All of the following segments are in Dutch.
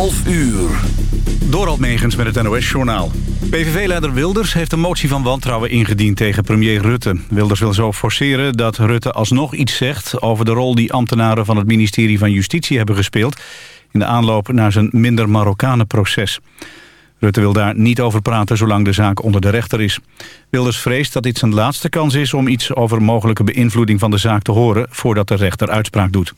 12 uur. Megens met het NOS-journaal. PVV-leider Wilders heeft een motie van wantrouwen ingediend tegen premier Rutte. Wilders wil zo forceren dat Rutte alsnog iets zegt... over de rol die ambtenaren van het ministerie van Justitie hebben gespeeld... in de aanloop naar zijn minder Marokkanen-proces. Rutte wil daar niet over praten zolang de zaak onder de rechter is. Wilders vreest dat dit zijn laatste kans is om iets over mogelijke beïnvloeding van de zaak te horen... voordat de rechter uitspraak doet.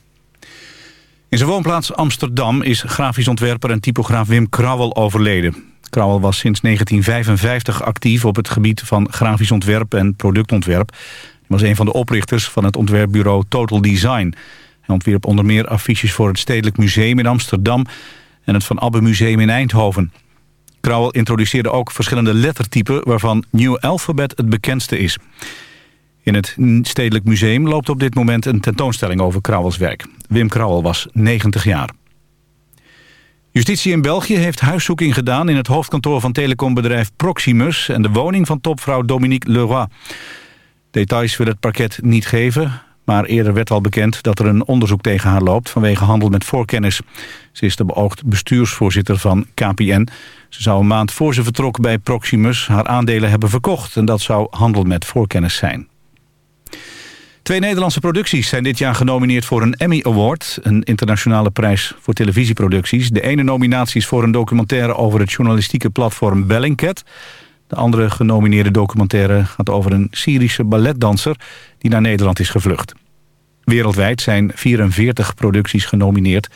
In zijn woonplaats Amsterdam is grafisch ontwerper en typograaf Wim Krauwel overleden. Krauwel was sinds 1955 actief op het gebied van grafisch ontwerp en productontwerp. Hij was een van de oprichters van het ontwerpbureau Total Design. Hij ontwierp onder meer affiches voor het Stedelijk Museum in Amsterdam en het Van Abbe Museum in Eindhoven. Krauwel introduceerde ook verschillende lettertypen waarvan New Alphabet het bekendste is. In het Stedelijk Museum loopt op dit moment een tentoonstelling over Krauwels werk. Wim Krauwel was 90 jaar. Justitie in België heeft huiszoeking gedaan in het hoofdkantoor van telecombedrijf Proximus en de woning van topvrouw Dominique Leroy. Details wil het parket niet geven, maar eerder werd al bekend dat er een onderzoek tegen haar loopt vanwege handel met voorkennis. Ze is de beoogd bestuursvoorzitter van KPN. Ze zou een maand voor ze vertrok bij Proximus haar aandelen hebben verkocht en dat zou handel met voorkennis zijn. Twee Nederlandse producties zijn dit jaar genomineerd voor een Emmy Award... een internationale prijs voor televisieproducties. De ene nominatie is voor een documentaire over het journalistieke platform Bellingcat. De andere genomineerde documentaire gaat over een Syrische balletdanser... die naar Nederland is gevlucht. Wereldwijd zijn 44 producties genomineerd.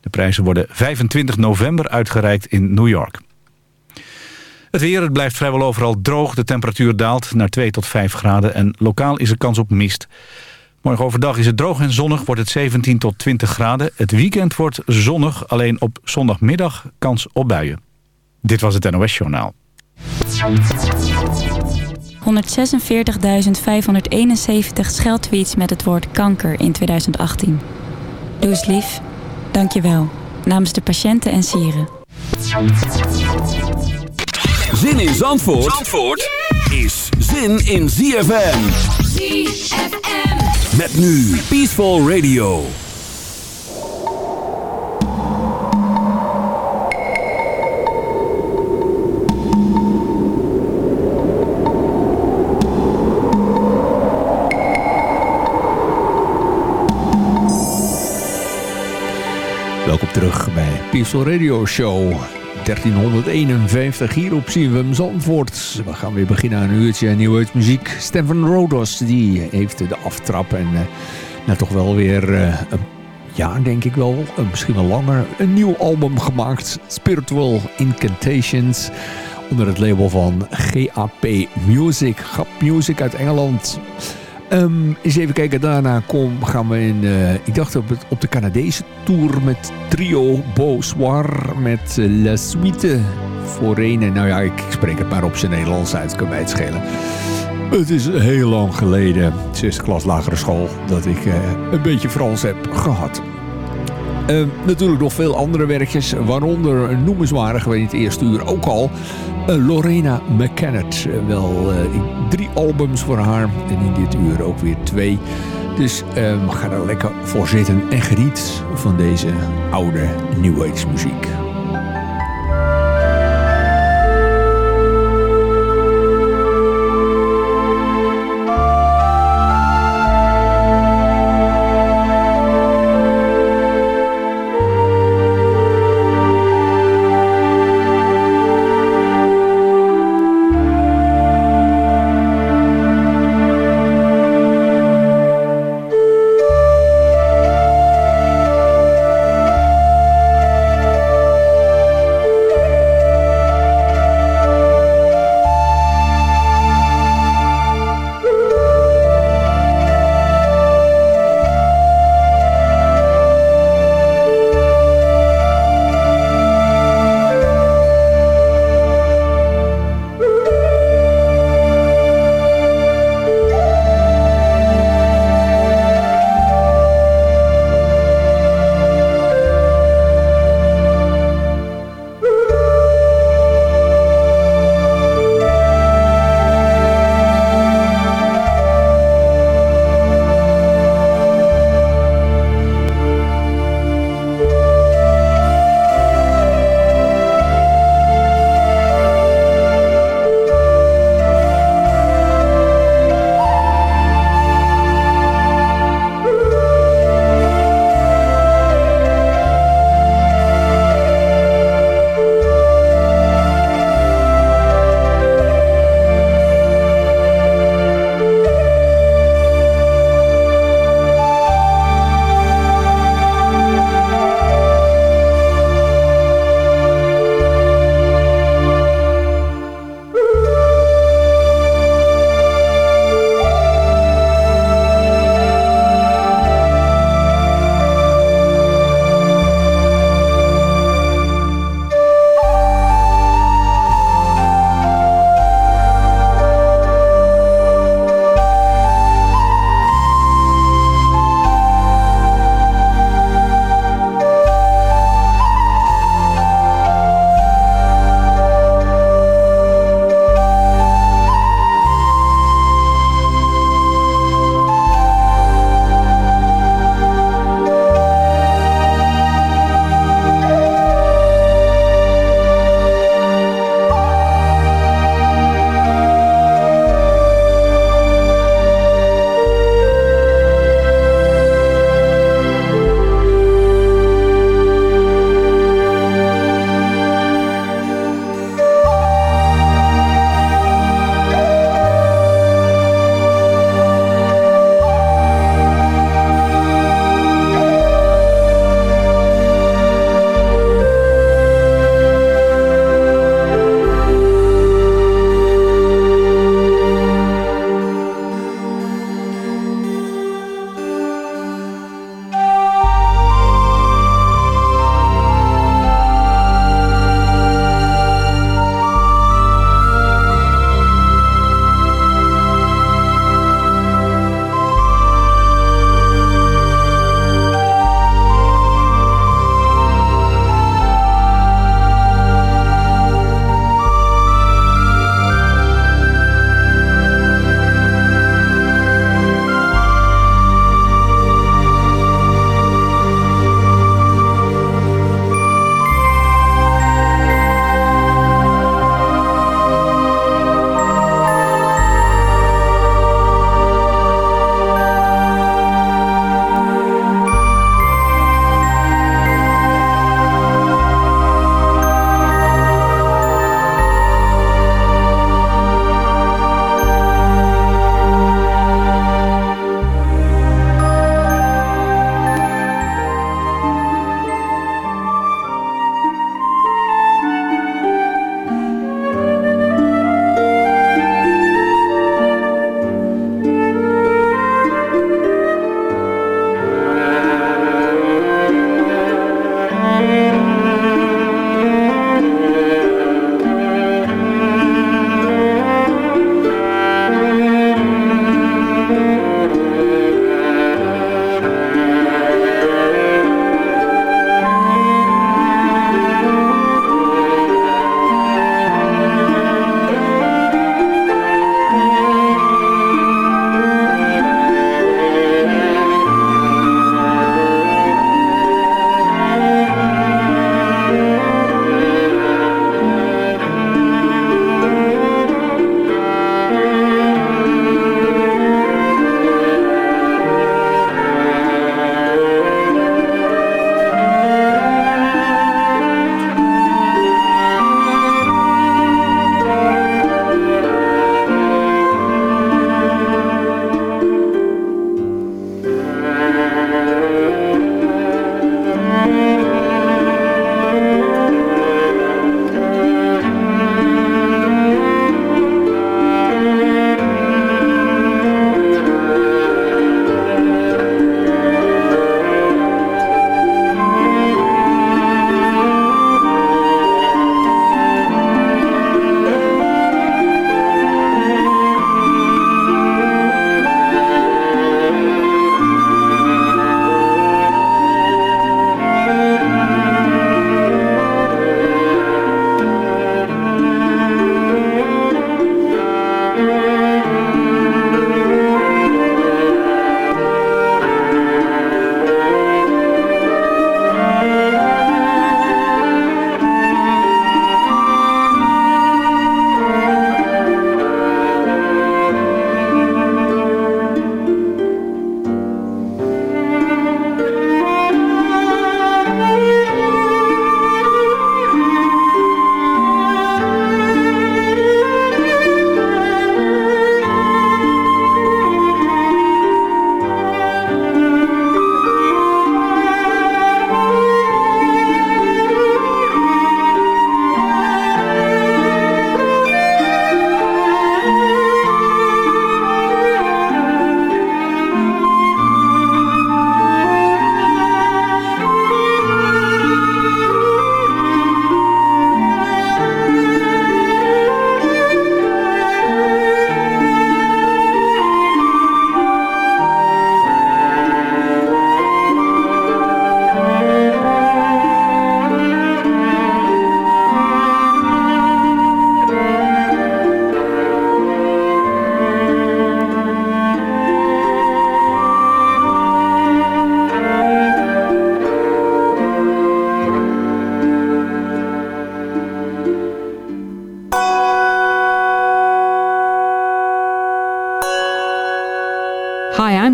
De prijzen worden 25 november uitgereikt in New York. Het weer, het blijft vrijwel overal droog. De temperatuur daalt naar 2 tot 5 graden en lokaal is er kans op mist. Morgen overdag is het droog en zonnig, wordt het 17 tot 20 graden. Het weekend wordt zonnig, alleen op zondagmiddag kans op buien. Dit was het NOS Journaal. 146.571 scheldtweets met het woord kanker in 2018. Doe eens lief. Dank je wel. Namens de patiënten en sieren. Zin in Zandvoort, Zandvoort is zin in ZFM. ZFM. Met nu Peaceful Radio. Welkom terug bij Peaceful Radio Show. 1351 hier op CWM Zandvoort. We gaan weer beginnen aan een uurtje nieuwe muziek. Stefan Rodos die heeft de aftrap en uh, toch wel weer uh, een jaar denk ik wel, uh, misschien wel langer, een nieuw album gemaakt. Spiritual Incantations onder het label van GAP Music. GAP Music uit Engeland. Um, eens even kijken, daarna gaan we in, uh, ik dacht op, op de Canadese tour met trio Beausoir met uh, La Suite Foraine. Nou ja, ik, spreek het maar op zijn Nederlands uit, kan mij het schelen. Het is heel lang geleden, zesde klas lagere school, dat ik uh, een beetje Frans heb gehad. Uh, natuurlijk nog veel andere werkjes, waaronder noemenswaardig, in het eerste uur ook al, uh, Lorena McKennet. Uh, wel drie albums voor haar en in dit uur ook weer twee. Dus ga er lekker voor zitten en geniet van deze oude New Age muziek.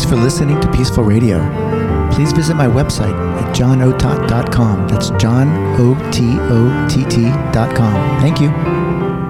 Thanks for listening to Peaceful Radio. Please visit my website at johnotot.com. That's John O T O T T.com. Thank you.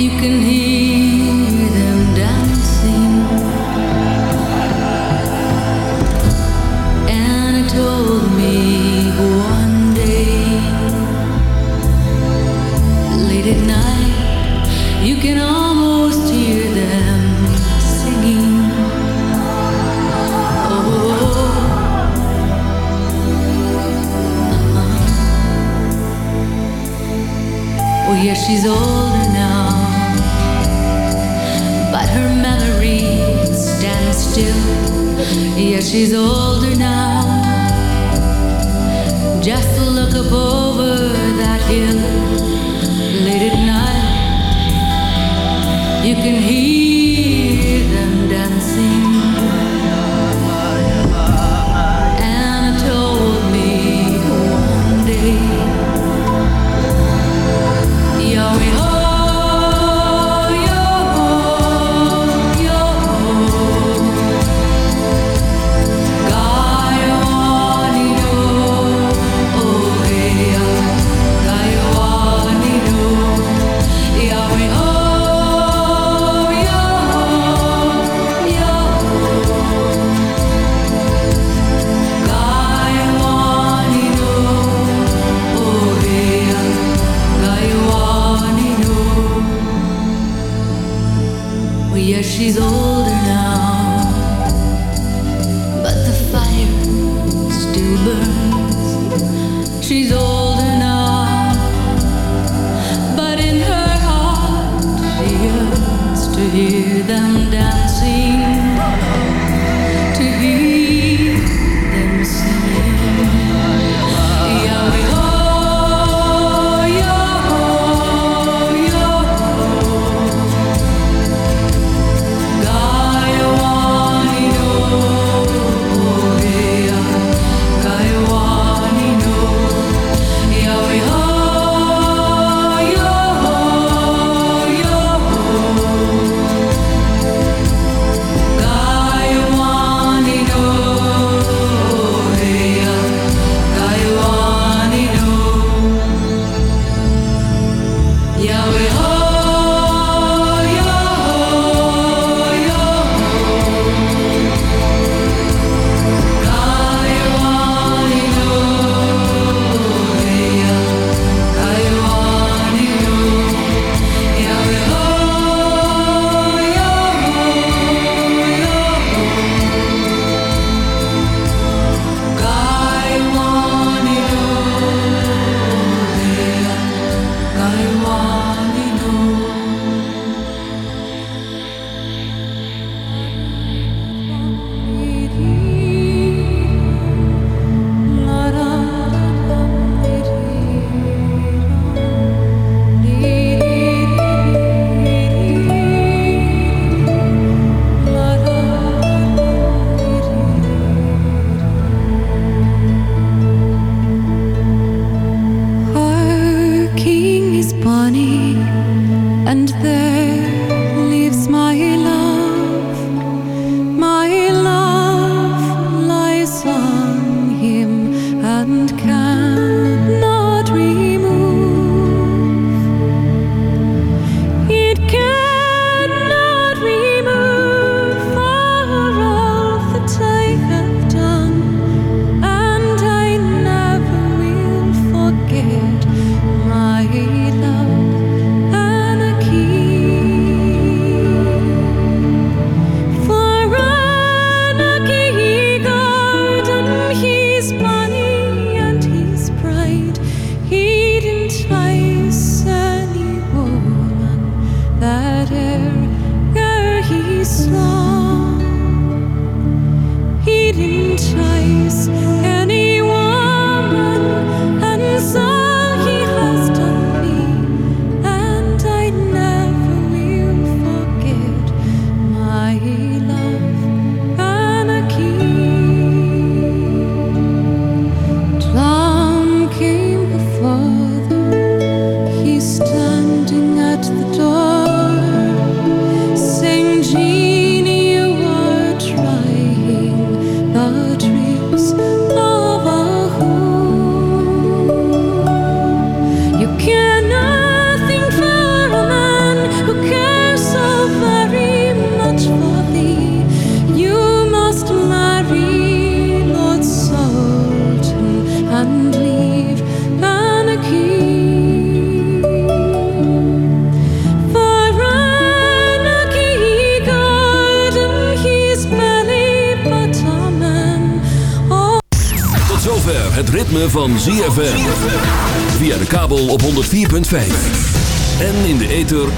you can hear.